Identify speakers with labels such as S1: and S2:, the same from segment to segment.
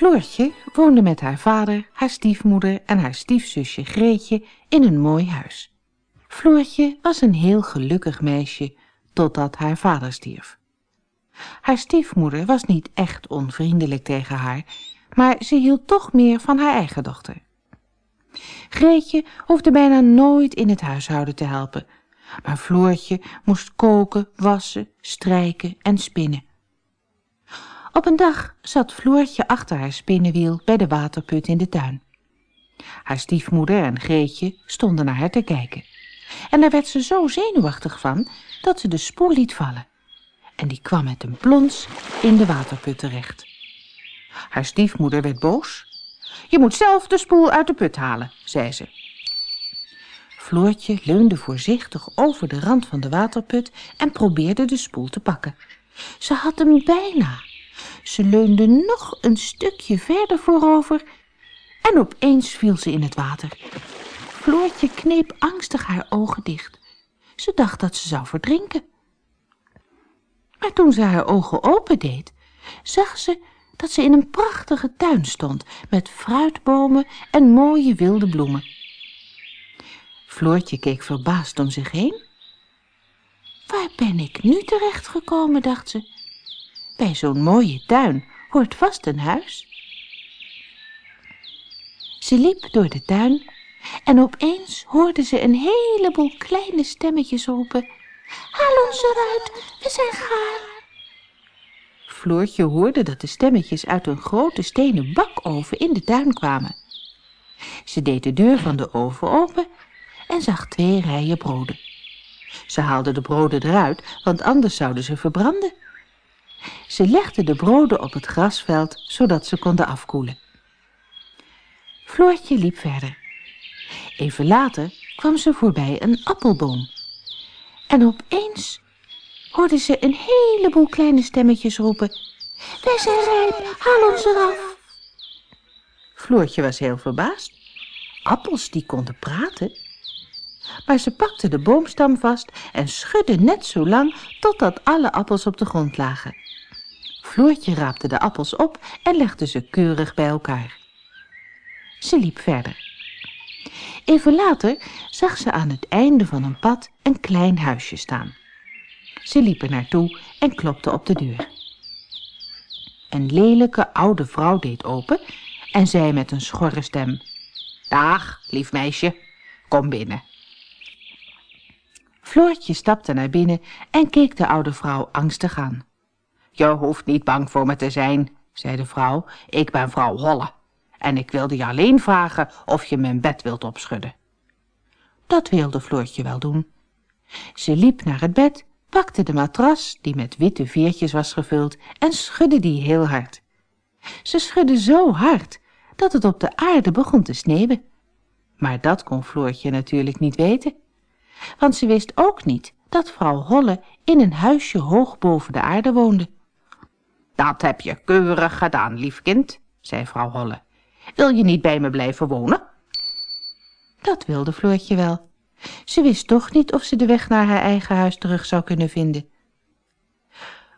S1: Floortje woonde met haar vader, haar stiefmoeder en haar stiefzusje Greetje in een mooi huis. Floortje was een heel gelukkig meisje totdat haar vader stierf. Haar stiefmoeder was niet echt onvriendelijk tegen haar, maar ze hield toch meer van haar eigen dochter. Greetje hoefde bijna nooit in het huishouden te helpen, maar Floortje moest koken, wassen, strijken en spinnen. Op een dag zat Floortje achter haar spinnenwiel bij de waterput in de tuin. Haar stiefmoeder en Greetje stonden naar haar te kijken. En daar werd ze zo zenuwachtig van dat ze de spoel liet vallen. En die kwam met een plons in de waterput terecht. Haar stiefmoeder werd boos. Je moet zelf de spoel uit de put halen, zei ze. Floortje leunde voorzichtig over de rand van de waterput en probeerde de spoel te pakken. Ze had hem bijna. Ze leunde nog een stukje verder voorover en opeens viel ze in het water. Floortje kneep angstig haar ogen dicht. Ze dacht dat ze zou verdrinken. Maar toen ze haar ogen opendeed, zag ze dat ze in een prachtige tuin stond met fruitbomen en mooie wilde bloemen. Floortje keek verbaasd om zich heen. Waar ben ik nu terecht gekomen, dacht ze. Bij zo'n mooie tuin hoort vast een huis. Ze liep door de tuin en opeens hoorde ze een heleboel kleine stemmetjes roepen. Haal ons eruit, we zijn gaar. Floortje hoorde dat de stemmetjes uit een grote stenen bakoven in de tuin kwamen. Ze deed de deur van de oven open en zag twee rijen broden. Ze haalde de broden eruit, want anders zouden ze verbranden. Ze legde de broden op het grasveld, zodat ze konden afkoelen. Floortje liep verder. Even later kwam ze voorbij een appelboom. En opeens hoorde ze een heleboel kleine stemmetjes roepen. Wij zijn rijp, haal ons eraf. Floortje was heel verbaasd. Appels die konden praten. Maar ze pakte de boomstam vast en schudde net zo lang totdat alle appels op de grond lagen. Floortje raapte de appels op en legde ze keurig bij elkaar. Ze liep verder. Even later zag ze aan het einde van een pad een klein huisje staan. Ze liep er naartoe en klopte op de deur. Een lelijke oude vrouw deed open en zei met een schorre stem... Dag, lief meisje, kom binnen. Floortje stapte naar binnen en keek de oude vrouw angstig aan. Je hoeft niet bang voor me te zijn, zei de vrouw. Ik ben vrouw Holle en ik wilde je alleen vragen of je mijn bed wilt opschudden. Dat wilde Floortje wel doen. Ze liep naar het bed, pakte de matras, die met witte veertjes was gevuld, en schudde die heel hard. Ze schudde zo hard dat het op de aarde begon te sneeuwen. Maar dat kon Floortje natuurlijk niet weten. Want ze wist ook niet dat vrouw Holle in een huisje hoog boven de aarde woonde. Dat heb je keurig gedaan, lief kind, zei vrouw Holle. Wil je niet bij me blijven wonen? Dat wilde Floortje wel. Ze wist toch niet of ze de weg naar haar eigen huis terug zou kunnen vinden.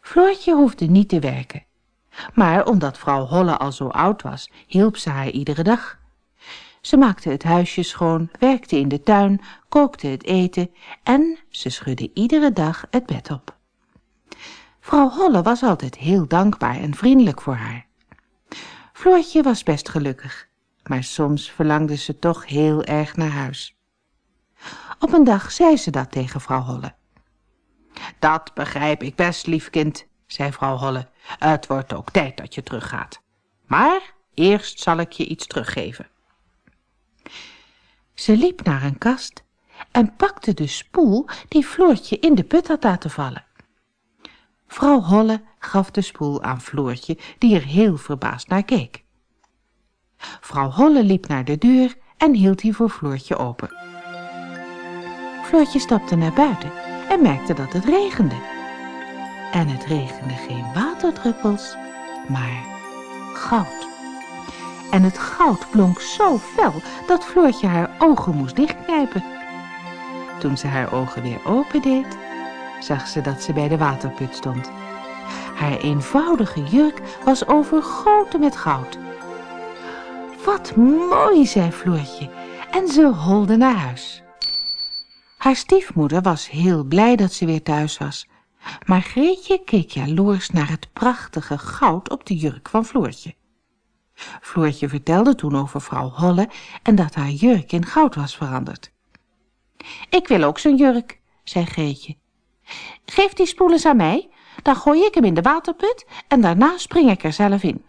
S1: Floortje hoefde niet te werken. Maar omdat vrouw Holle al zo oud was, hielp ze haar iedere dag. Ze maakte het huisje schoon, werkte in de tuin, kookte het eten en ze schudde iedere dag het bed op. Vrouw Holle was altijd heel dankbaar en vriendelijk voor haar. Floortje was best gelukkig, maar soms verlangde ze toch heel erg naar huis. Op een dag zei ze dat tegen vrouw Holle. Dat begrijp ik best, lief kind, zei vrouw Holle. Het wordt ook tijd dat je teruggaat. Maar eerst zal ik je iets teruggeven. Ze liep naar een kast en pakte de spoel die Floortje in de put had laten vallen. Vrouw Holle gaf de spoel aan Floortje, die er heel verbaasd naar keek. Vrouw Holle liep naar de deur en hield die voor Floortje open. Floortje stapte naar buiten en merkte dat het regende. En het regende geen waterdruppels, maar goud. En het goud blonk zo fel dat Floortje haar ogen moest dichtknijpen. Toen ze haar ogen weer opendeed, zag ze dat ze bij de waterput stond. Haar eenvoudige jurk was overgoten met goud Wat mooi, zei Floortje, en ze holde naar huis. Haar stiefmoeder was heel blij dat ze weer thuis was, maar Greetje keek jaloers naar het prachtige goud op de jurk van Floortje. Floortje vertelde toen over vrouw Holle en dat haar jurk in goud was veranderd. Ik wil ook zo'n jurk, zei Greetje. Geef die spoel eens aan mij, dan gooi ik hem in de waterput en daarna spring ik er zelf in.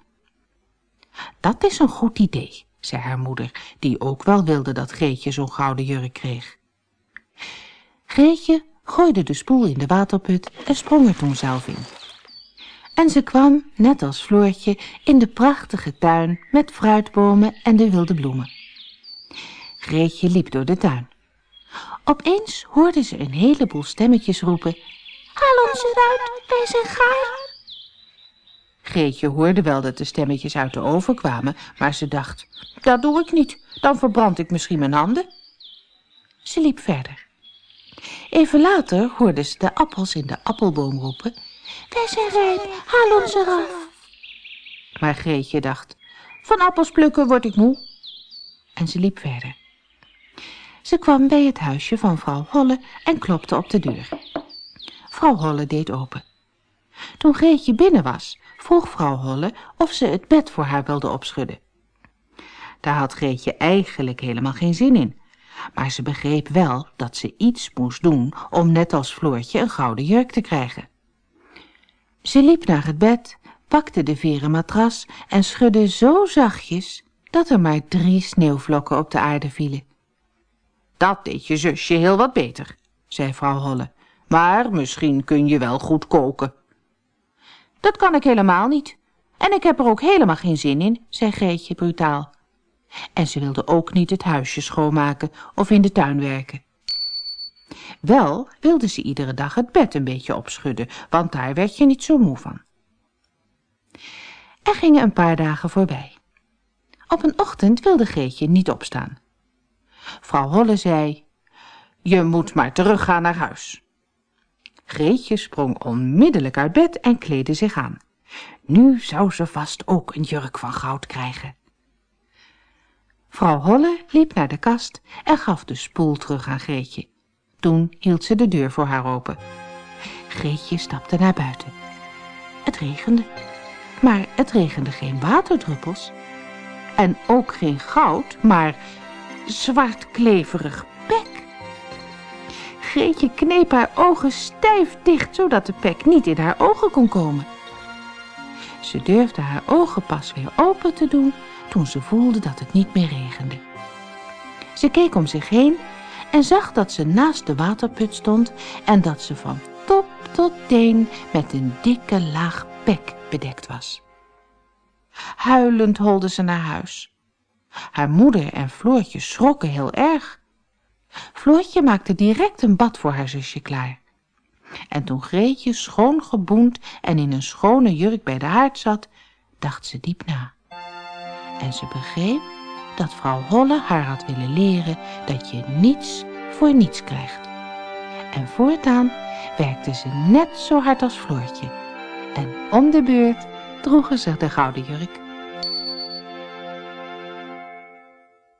S1: Dat is een goed idee, zei haar moeder, die ook wel wilde dat Greetje zo'n gouden jurk kreeg. Greetje gooide de spoel in de waterput en sprong er toen zelf in. En ze kwam, net als Floortje, in de prachtige tuin met fruitbomen en de wilde bloemen. Greetje liep door de tuin. Opeens hoorde ze een heleboel stemmetjes roepen. Haal ons eruit, wij zijn gaar. Greetje hoorde wel dat de stemmetjes uit de oven kwamen, maar ze dacht, dat doe ik niet, dan verbrand ik misschien mijn handen. Ze liep verder. Even later hoorde ze de appels in de appelboom roepen, wij zijn rijp, haal ons eraf. Maar Greetje dacht, van appels plukken word ik moe. En ze liep verder. Ze kwam bij het huisje van vrouw Holle en klopte op de deur. Vrouw Holle deed open. Toen Greetje binnen was, vroeg vrouw Holle of ze het bed voor haar wilde opschudden. Daar had Greetje eigenlijk helemaal geen zin in, maar ze begreep wel dat ze iets moest doen om net als Floortje een gouden jurk te krijgen. Ze liep naar het bed, pakte de veren matras en schudde zo zachtjes dat er maar drie sneeuwvlokken op de aarde vielen. Dat deed je zusje heel wat beter, zei vrouw Holle, maar misschien kun je wel goed koken. Dat kan ik helemaal niet. En ik heb er ook helemaal geen zin in, zei Greetje brutaal. En ze wilde ook niet het huisje schoonmaken of in de tuin werken. Wel wilde ze iedere dag het bed een beetje opschudden, want daar werd je niet zo moe van. Er gingen een paar dagen voorbij. Op een ochtend wilde Greetje niet opstaan. Vrouw Holle zei, je moet maar teruggaan naar huis. Greetje sprong onmiddellijk uit bed en kleedde zich aan. Nu zou ze vast ook een jurk van goud krijgen. Vrouw Holle liep naar de kast en gaf de spoel terug aan Greetje. Toen hield ze de deur voor haar open. Greetje stapte naar buiten. Het regende, maar het regende geen waterdruppels. En ook geen goud, maar zwart kleverig pek. Greetje kneep haar ogen stijf dicht, zodat de pek niet in haar ogen kon komen. Ze durfde haar ogen pas weer open te doen toen ze voelde dat het niet meer regende. Ze keek om zich heen en zag dat ze naast de waterput stond en dat ze van top tot teen met een dikke laag pek bedekt was. Huilend holde ze naar huis. Haar moeder en Floortje schrokken heel erg. Floortje maakte direct een bad voor haar zusje klaar. En toen Greetje schoon geboend en in een schone jurk bij de haard zat, dacht ze diep na. En ze begreep dat vrouw Holle haar had willen leren dat je niets voor niets krijgt. En voortaan werkte ze net zo hard als Floortje. En om de beurt droegen ze de gouden jurk.